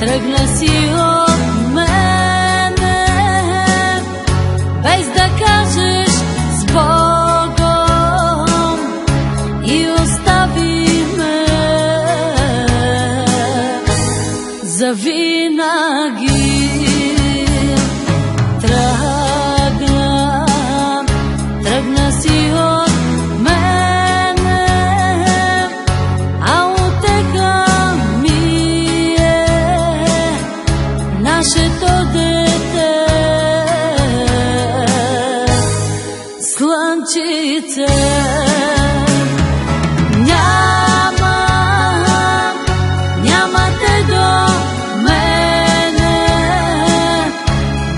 Тръгна си от мене, без да кажеш с Богом и остави ме завинаги.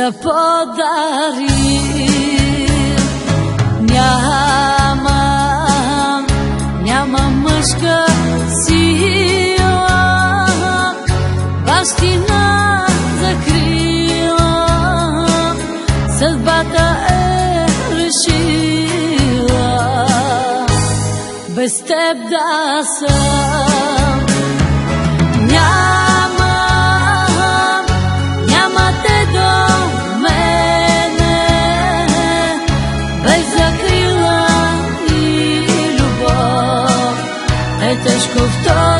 да подари. Няма, няма мъжка сила, бащина закрила, съдбата е решила, без теб да съм. Тежко в този